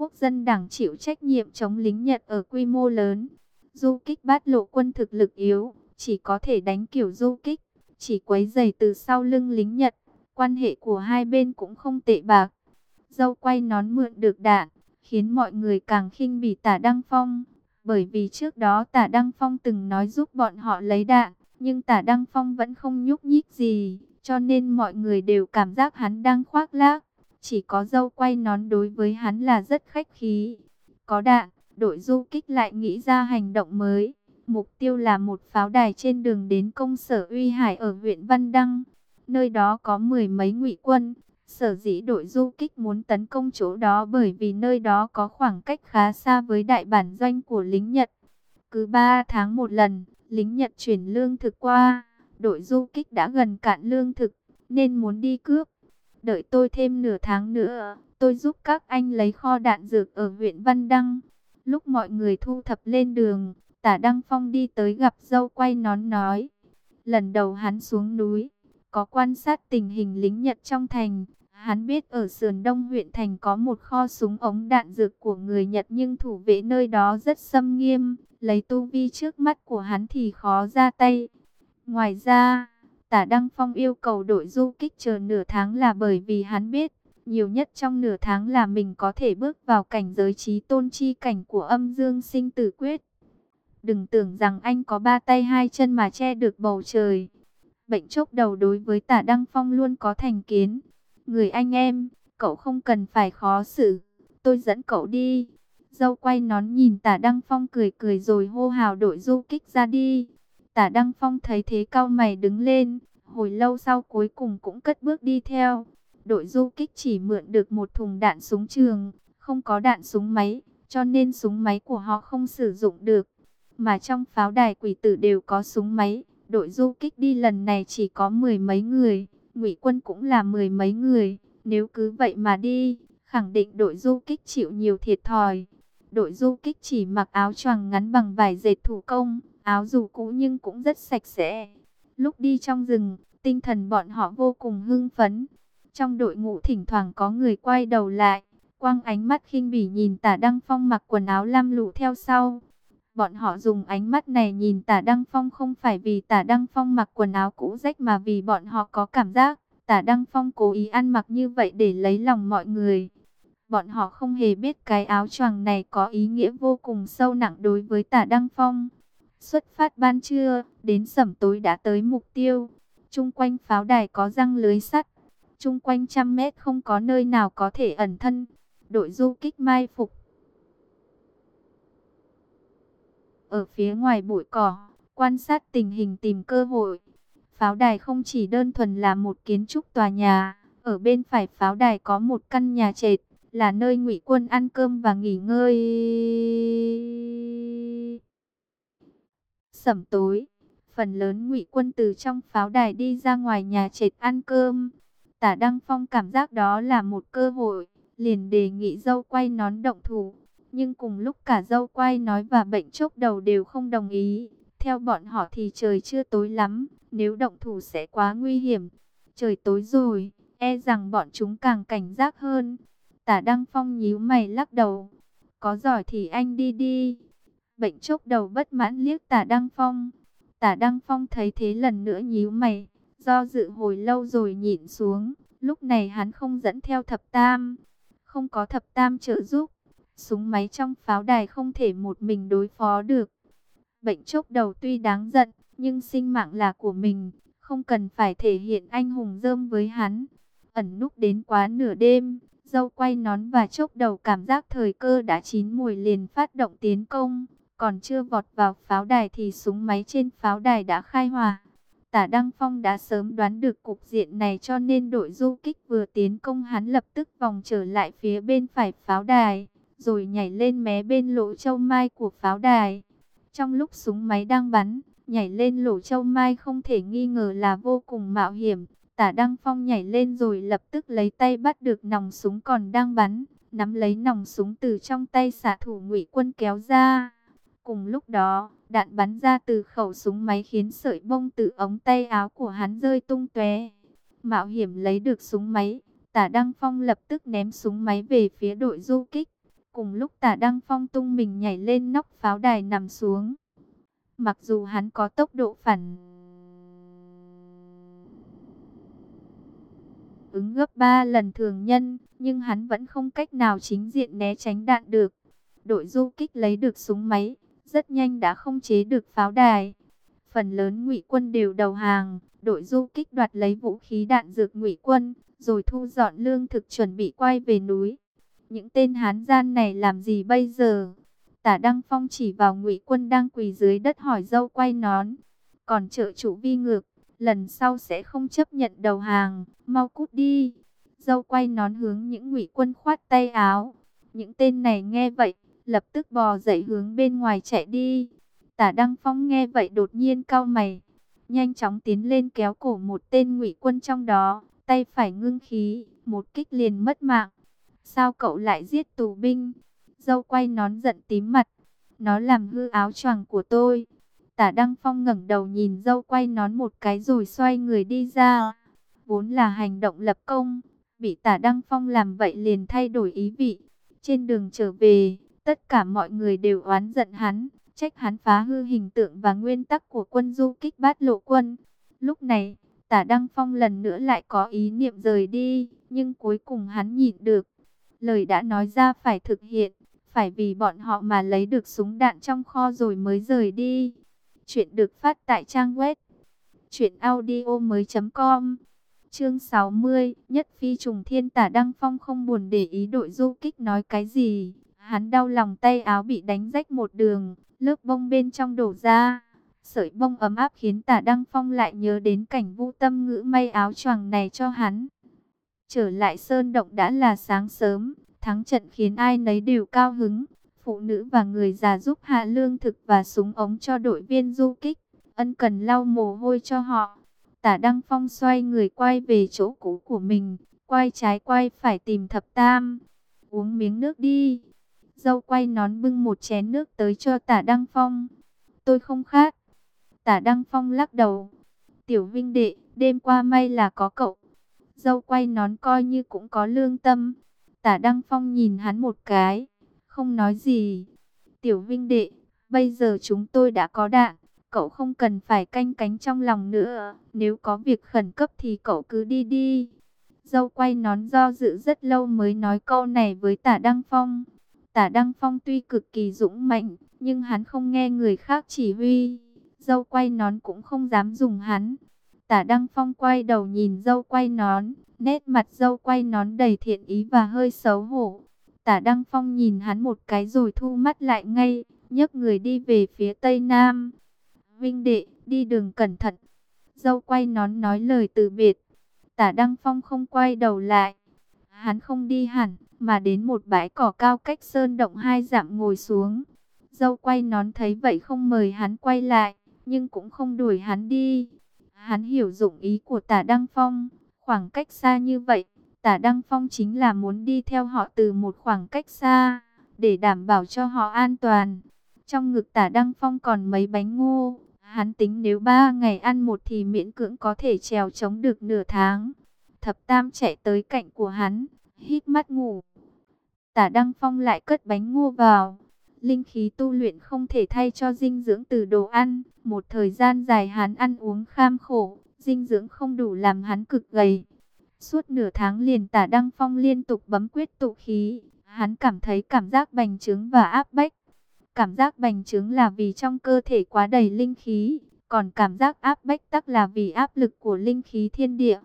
Quốc dân đảng chịu trách nhiệm chống lính Nhật ở quy mô lớn. Du kích bát lộ quân thực lực yếu, chỉ có thể đánh kiểu du kích, chỉ quấy giày từ sau lưng lính Nhật. Quan hệ của hai bên cũng không tệ bạc. Dâu quay nón mượn được đạn, khiến mọi người càng khinh bỉ tả Đăng Phong. Bởi vì trước đó tả Đăng Phong từng nói giúp bọn họ lấy đạn, nhưng tả Đăng Phong vẫn không nhúc nhích gì, cho nên mọi người đều cảm giác hắn đang khoác lác. Chỉ có dâu quay nón đối với hắn là rất khách khí. Có đạn, đội du kích lại nghĩ ra hành động mới. Mục tiêu là một pháo đài trên đường đến công sở Uy Hải ở huyện Văn Đăng. Nơi đó có mười mấy ngụy quân. Sở dĩ đội du kích muốn tấn công chỗ đó bởi vì nơi đó có khoảng cách khá xa với đại bản doanh của lính Nhật. Cứ 3 tháng một lần, lính Nhật chuyển lương thực qua. Đội du kích đã gần cạn lương thực, nên muốn đi cướp. Đợi tôi thêm nửa tháng nữa, tôi giúp các anh lấy kho đạn dược ở huyện Văn Đăng. Lúc mọi người thu thập lên đường, tả Đăng Phong đi tới gặp dâu quay nón nói. Lần đầu hắn xuống núi, có quan sát tình hình lính Nhật trong thành. Hắn biết ở sườn đông huyện thành có một kho súng ống đạn dược của người Nhật nhưng thủ vệ nơi đó rất xâm nghiêm. Lấy tu vi trước mắt của hắn thì khó ra tay. Ngoài ra, tả Đăng Phong yêu cầu đội du kích chờ nửa tháng là bởi vì hắn biết, nhiều nhất trong nửa tháng là mình có thể bước vào cảnh giới trí tôn chi cảnh của âm dương sinh tử quyết. Đừng tưởng rằng anh có ba tay hai chân mà che được bầu trời. Bệnh chốc đầu đối với tả Đăng Phong luôn có thành kiến. Người anh em, cậu không cần phải khó xử. Tôi dẫn cậu đi. Dâu quay nón nhìn tả Đăng Phong cười cười rồi hô hào đội du kích ra đi. Tả Đăng Phong thấy thế cao mày đứng lên. Hồi lâu sau cuối cùng cũng cất bước đi theo. Đội du kích chỉ mượn được một thùng đạn súng trường. Không có đạn súng máy. Cho nên súng máy của họ không sử dụng được. Mà trong pháo đài quỷ tử đều có súng máy. Đội du kích đi lần này chỉ có mười mấy người ngụy quân cũng là mười mấy người, nếu cứ vậy mà đi, khẳng định đội du kích chịu nhiều thiệt thòi. Đội du kích chỉ mặc áo choàng ngắn bằng vải dệt thủ công, áo dù cũ nhưng cũng rất sạch sẽ. Lúc đi trong rừng, tinh thần bọn họ vô cùng hưng phấn. Trong đội ngũ thỉnh thoảng có người quay đầu lại, quang ánh mắt khinh bỉ nhìn tả Đăng Phong mặc quần áo lam lũ theo sau. Bọn họ dùng ánh mắt này nhìn tả Đăng Phong không phải vì tả Đăng Phong mặc quần áo cũ rách mà vì bọn họ có cảm giác tả Đăng Phong cố ý ăn mặc như vậy để lấy lòng mọi người. Bọn họ không hề biết cái áo choàng này có ý nghĩa vô cùng sâu nặng đối với tả Đăng Phong. Xuất phát ban trưa, đến sẩm tối đã tới mục tiêu. Trung quanh pháo đài có răng lưới sắt. Trung quanh trăm mét không có nơi nào có thể ẩn thân. Đội du kích mai phục Ở phía ngoài bụi cỏ, quan sát tình hình tìm cơ hội. Pháo đài không chỉ đơn thuần là một kiến trúc tòa nhà, ở bên phải pháo đài có một căn nhà trệt, là nơi ngụy quân ăn cơm và nghỉ ngơi. Sẩm tối, phần lớn ngụy quân từ trong pháo đài đi ra ngoài nhà trệt ăn cơm. Tả Đăng Phong cảm giác đó là một cơ hội, liền đề nghị dâu quay nón động thủ. Nhưng cùng lúc cả dâu quay nói và bệnh chốc đầu đều không đồng ý. Theo bọn họ thì trời chưa tối lắm, nếu động thủ sẽ quá nguy hiểm. Trời tối rồi, e rằng bọn chúng càng cảnh giác hơn. Tả Đăng Phong nhíu mày lắc đầu. Có giỏi thì anh đi đi. Bệnh chốc đầu bất mãn liếc tả Đăng Phong. Tả Đăng Phong thấy thế lần nữa nhíu mày. Do dự hồi lâu rồi nhìn xuống. Lúc này hắn không dẫn theo thập tam. Không có thập tam trợ giúp. Súng máy trong pháo đài không thể một mình đối phó được. Bệnh chốc đầu tuy đáng giận, nhưng sinh mạng là của mình, không cần phải thể hiện anh hùng dơm với hắn. Ẩn núp đến quá nửa đêm, dâu quay nón và chốc đầu cảm giác thời cơ đã chín mùi liền phát động tiến công. Còn chưa vọt vào pháo đài thì súng máy trên pháo đài đã khai hỏa. Tả Đăng Phong đã sớm đoán được cục diện này cho nên đội du kích vừa tiến công hắn lập tức vòng trở lại phía bên phải pháo đài rồi nhảy lên mé bên lỗ châu mai của pháo đài. Trong lúc súng máy đang bắn, nhảy lên lỗ châu mai không thể nghi ngờ là vô cùng mạo hiểm. Tả Đăng Phong nhảy lên rồi lập tức lấy tay bắt được nòng súng còn đang bắn, nắm lấy nòng súng từ trong tay xạ thủ ngụy quân kéo ra. Cùng lúc đó, đạn bắn ra từ khẩu súng máy khiến sợi bông từ ống tay áo của hắn rơi tung tóe. Mạo hiểm lấy được súng máy, Tả Đăng Phong lập tức ném súng máy về phía đội du kích. Cùng lúc tả Đăng Phong tung mình nhảy lên nóc pháo đài nằm xuống. Mặc dù hắn có tốc độ phản ứng gấp 3 lần thường nhân, nhưng hắn vẫn không cách nào chính diện né tránh đạn được. Đội du kích lấy được súng máy, rất nhanh đã không chế được pháo đài. Phần lớn ngụy quân đều đầu hàng, đội du kích đoạt lấy vũ khí đạn dược ngụy quân, rồi thu dọn lương thực chuẩn bị quay về núi. Những tên hán gian này làm gì bây giờ? Tả Đăng Phong chỉ vào ngụy quân đang quỳ dưới đất hỏi dâu quay nón. Còn trợ chủ vi ngược, lần sau sẽ không chấp nhận đầu hàng, mau cút đi. Dâu quay nón hướng những ngụy quân khoát tay áo. Những tên này nghe vậy, lập tức bò dậy hướng bên ngoài chạy đi. Tả Đăng Phong nghe vậy đột nhiên cau mày, nhanh chóng tiến lên kéo cổ một tên ngụy quân trong đó, tay phải ngưng khí, một kích liền mất mạng. Sao cậu lại giết tù binh? Dâu quay nón giận tím mặt. Nó làm hư áo choàng của tôi. Tả Đăng Phong ngẩng đầu nhìn dâu quay nón một cái rồi xoay người đi ra. Vốn là hành động lập công. Bị tả Đăng Phong làm vậy liền thay đổi ý vị. Trên đường trở về, tất cả mọi người đều oán giận hắn. Trách hắn phá hư hình tượng và nguyên tắc của quân du kích bát lộ quân. Lúc này, tả Đăng Phong lần nữa lại có ý niệm rời đi. Nhưng cuối cùng hắn nhịn được. Lời đã nói ra phải thực hiện phải vì bọn họ mà lấy được súng đạn trong kho rồi mới rời đi. Chuyện được phát tại trang web chuyểnaudio.com Chương 60, Nhất phi trùng thiên tả Đăng Phong không buồn để ý đội du kích nói cái gì. Hắn đau lòng tay áo bị đánh rách một đường, lớp bông bên trong đổ ra. Sợi bông ấm áp khiến tả Đăng Phong lại nhớ đến cảnh vũ tâm ngữ may áo choàng này cho hắn. Trở lại sơn động đã là sáng sớm, Thắng trận khiến ai nấy đều cao hứng. Phụ nữ và người già giúp hạ lương thực và súng ống cho đội viên du kích. Ân cần lau mồ hôi cho họ. Tả Đăng Phong xoay người quay về chỗ cũ của mình. Quay trái quay phải tìm thập tam. Uống miếng nước đi. Dâu quay nón bưng một chén nước tới cho tả Đăng Phong. Tôi không khát. Tả Đăng Phong lắc đầu. Tiểu Vinh Đệ, đêm qua may là có cậu. Dâu quay nón coi như cũng có lương tâm. Tả Đăng Phong nhìn hắn một cái, không nói gì. Tiểu Vinh Đệ, bây giờ chúng tôi đã có đạn, cậu không cần phải canh cánh trong lòng nữa. Nếu có việc khẩn cấp thì cậu cứ đi đi. Dâu quay nón do dự rất lâu mới nói câu này với tả Đăng Phong. Tả Đăng Phong tuy cực kỳ dũng mạnh, nhưng hắn không nghe người khác chỉ huy. Dâu quay nón cũng không dám dùng hắn. Tả Đăng Phong quay đầu nhìn dâu quay nón, Nét mặt dâu quay nón đầy thiện ý và hơi xấu hổ. Tả Đăng Phong nhìn hắn một cái rồi thu mắt lại ngay, nhấc người đi về phía tây nam. Vinh đệ, đi đường cẩn thận. Dâu quay nón nói lời từ biệt. Tả Đăng Phong không quay đầu lại. Hắn không đi hẳn, mà đến một bãi cỏ cao cách sơn động hai dặm ngồi xuống. Dâu quay nón thấy vậy không mời hắn quay lại, nhưng cũng không đuổi hắn đi. Hắn hiểu dụng ý của tả Đăng Phong, Khoảng cách xa như vậy, tả Đăng Phong chính là muốn đi theo họ từ một khoảng cách xa, để đảm bảo cho họ an toàn. Trong ngực tả Đăng Phong còn mấy bánh ngô, hắn tính nếu ba ngày ăn một thì miễn cưỡng có thể trèo chống được nửa tháng. Thập Tam chạy tới cạnh của hắn, hít mắt ngủ. Tả Đăng Phong lại cất bánh ngô vào. Linh khí tu luyện không thể thay cho dinh dưỡng từ đồ ăn. Một thời gian dài hắn ăn uống kham khổ, dinh dưỡng không đủ làm hắn cực gầy. Suốt nửa tháng liền tả Đăng Phong liên tục bấm quyết tụ khí, hắn cảm thấy cảm giác bành trướng và áp bách. Cảm giác bành trướng là vì trong cơ thể quá đầy linh khí, còn cảm giác áp bách tắc là vì áp lực của linh khí thiên địa.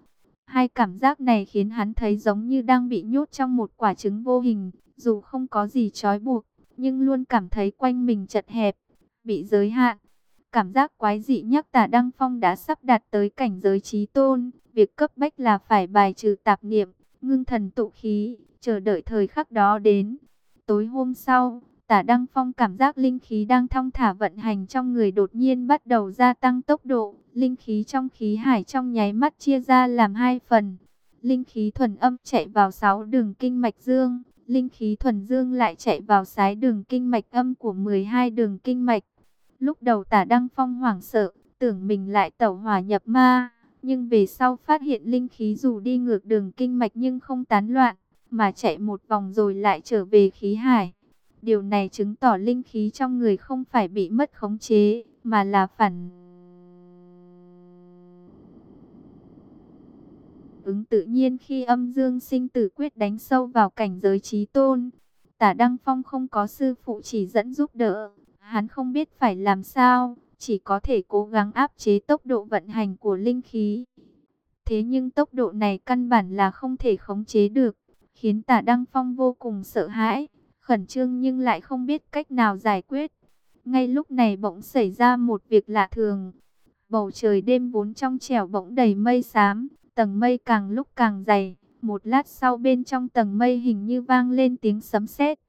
Hai cảm giác này khiến hắn thấy giống như đang bị nhốt trong một quả trứng vô hình, dù không có gì trói buộc, nhưng luôn cảm thấy quanh mình chật hẹp, bị giới hạn. Cảm giác quái dị nhắc tả Đăng Phong đã sắp đạt tới cảnh giới trí tôn. Việc cấp bách là phải bài trừ tạp niệm, ngưng thần tụ khí, chờ đợi thời khắc đó đến. Tối hôm sau, tả Đăng Phong cảm giác linh khí đang thong thả vận hành trong người đột nhiên bắt đầu gia tăng tốc độ. Linh khí trong khí hải trong nháy mắt chia ra làm hai phần. Linh khí thuần âm chạy vào sáu đường kinh mạch dương. Linh khí thuần dương lại chạy vào sái đường kinh mạch âm của 12 đường kinh mạch. Lúc đầu tả Đăng Phong hoảng sợ, tưởng mình lại tẩu hỏa nhập ma. Nhưng về sau phát hiện linh khí dù đi ngược đường kinh mạch nhưng không tán loạn, mà chạy một vòng rồi lại trở về khí hải. Điều này chứng tỏ linh khí trong người không phải bị mất khống chế, mà là phản ứng tự nhiên khi âm dương sinh tử quyết đánh sâu vào cảnh giới trí tôn. Tả Đăng Phong không có sư phụ chỉ dẫn giúp đỡ, Hắn không biết phải làm sao, chỉ có thể cố gắng áp chế tốc độ vận hành của linh khí. Thế nhưng tốc độ này căn bản là không thể khống chế được, khiến tả Đăng Phong vô cùng sợ hãi, khẩn trương nhưng lại không biết cách nào giải quyết. Ngay lúc này bỗng xảy ra một việc lạ thường. Bầu trời đêm vốn trong trẻo bỗng đầy mây xám, tầng mây càng lúc càng dày. Một lát sau bên trong tầng mây hình như vang lên tiếng sấm sét.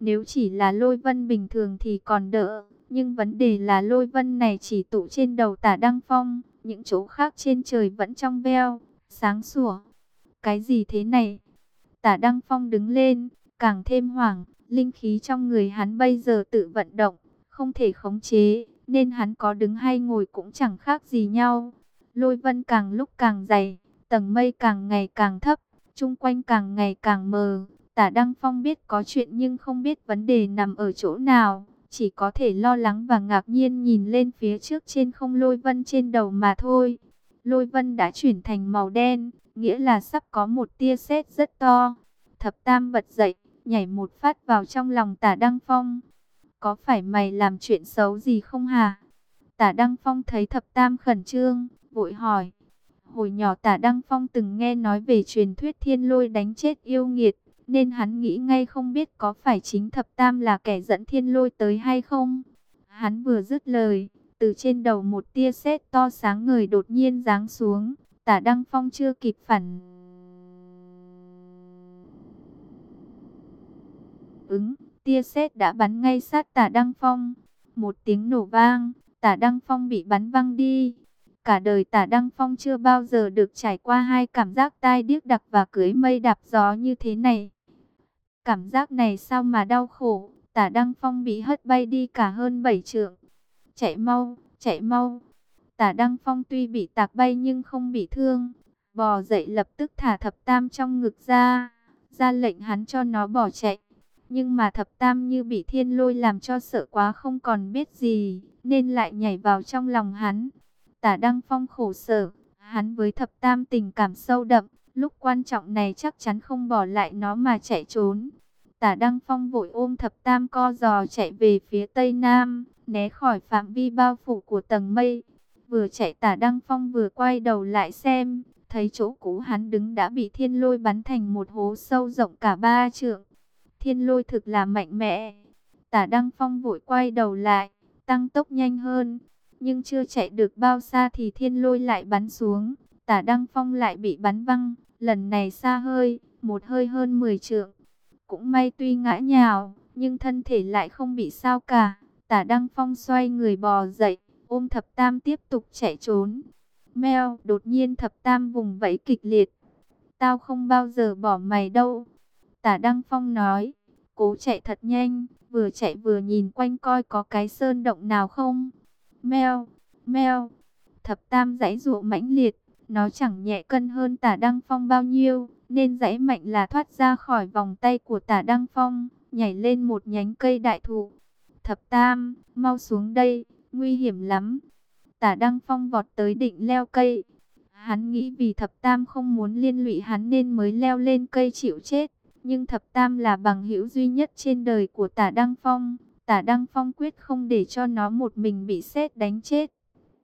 Nếu chỉ là lôi vân bình thường thì còn đỡ, nhưng vấn đề là lôi vân này chỉ tụ trên đầu tả Đăng Phong, những chỗ khác trên trời vẫn trong veo, sáng sủa. Cái gì thế này? Tả Đăng Phong đứng lên, càng thêm hoảng, linh khí trong người hắn bây giờ tự vận động, không thể khống chế, nên hắn có đứng hay ngồi cũng chẳng khác gì nhau. Lôi vân càng lúc càng dày, tầng mây càng ngày càng thấp, chung quanh càng ngày càng mờ. Tả Đăng Phong biết có chuyện nhưng không biết vấn đề nằm ở chỗ nào, chỉ có thể lo lắng và ngạc nhiên nhìn lên phía trước trên không lôi vân trên đầu mà thôi. Lôi vân đã chuyển thành màu đen, nghĩa là sắp có một tia sét rất to. Thập Tam bật dậy, nhảy một phát vào trong lòng Tả Đăng Phong. Có phải mày làm chuyện xấu gì không hả? Tả Đăng Phong thấy Thập Tam khẩn trương, vội hỏi. Hồi nhỏ Tả Đăng Phong từng nghe nói về truyền thuyết thiên lôi đánh chết yêu nghiệt, nên hắn nghĩ ngay không biết có phải chính Thập Tam là kẻ dẫn thiên lôi tới hay không. Hắn vừa dứt lời, từ trên đầu một tia sét to sáng người đột nhiên giáng xuống, Tả Đăng Phong chưa kịp phản ứng, tia sét đã bắn ngay sát Tả Đăng Phong. Một tiếng nổ vang, Tả Đăng Phong bị bắn văng đi. Cả đời Tả Đăng Phong chưa bao giờ được trải qua hai cảm giác tai điếc đặc và cưới mây đạp gió như thế này. Cảm giác này sao mà đau khổ, Tả Đăng Phong bị hất bay đi cả hơn bảy trượng. Chạy mau, chạy mau. Tả Đăng Phong tuy bị tạc bay nhưng không bị thương. Bò dậy lập tức thả thập tam trong ngực ra, ra lệnh hắn cho nó bỏ chạy. Nhưng mà thập tam như bị thiên lôi làm cho sợ quá không còn biết gì, nên lại nhảy vào trong lòng hắn. Tả Đăng Phong khổ sở, hắn với thập tam tình cảm sâu đậm, lúc quan trọng này chắc chắn không bỏ lại nó mà chạy trốn. Tả Đăng Phong vội ôm thập tam co giò chạy về phía tây nam, né khỏi phạm vi bao phủ của tầng mây. Vừa chạy tả Đăng Phong vừa quay đầu lại xem, thấy chỗ cũ hắn đứng đã bị thiên lôi bắn thành một hố sâu rộng cả ba trượng. Thiên lôi thực là mạnh mẽ. Tả Đăng Phong vội quay đầu lại, tăng tốc nhanh hơn. Nhưng chưa chạy được bao xa thì thiên lôi lại bắn xuống. Tả Đăng Phong lại bị bắn văng, lần này xa hơi, một hơi hơn 10 trượng. Cũng may tuy ngã nhào, nhưng thân thể lại không bị sao cả. Tả Đăng Phong xoay người bò dậy, ôm thập tam tiếp tục chạy trốn. Mèo, đột nhiên thập tam vùng vẫy kịch liệt. Tao không bao giờ bỏ mày đâu. Tả Đăng Phong nói, cố chạy thật nhanh, vừa chạy vừa nhìn quanh coi có cái sơn động nào không. Meo, meo. thập tam giãy dụ mãnh liệt, nó chẳng nhẹ cân hơn tả Đăng Phong bao nhiêu, nên giãy mạnh là thoát ra khỏi vòng tay của tả Đăng Phong, nhảy lên một nhánh cây đại thụ. Thập tam, mau xuống đây, nguy hiểm lắm. Tả Đăng Phong vọt tới định leo cây. Hắn nghĩ vì thập tam không muốn liên lụy hắn nên mới leo lên cây chịu chết. Nhưng thập tam là bằng hữu duy nhất trên đời của tả Đăng Phong. Tả Đăng Phong quyết không để cho nó một mình bị xét đánh chết.